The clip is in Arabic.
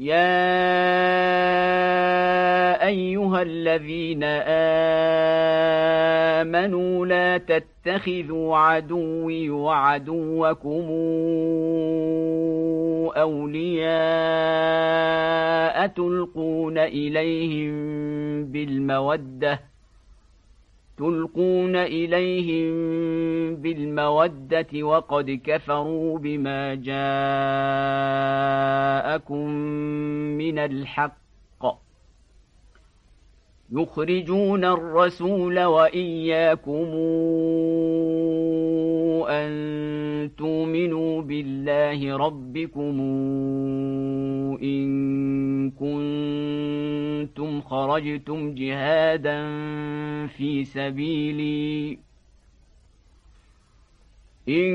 يا ايها الذين امنوا لا تتخذوا عدوي وعدوكم اولياء تلقون اليهم بالموده تلقون اليهم بالموده وقد كفروا بما جاءكم من الحق. يخرجون الرسول وإياكم أن تؤمنوا بالله ربكم إن كنتم خرجتم جهادا في سبيلي. إن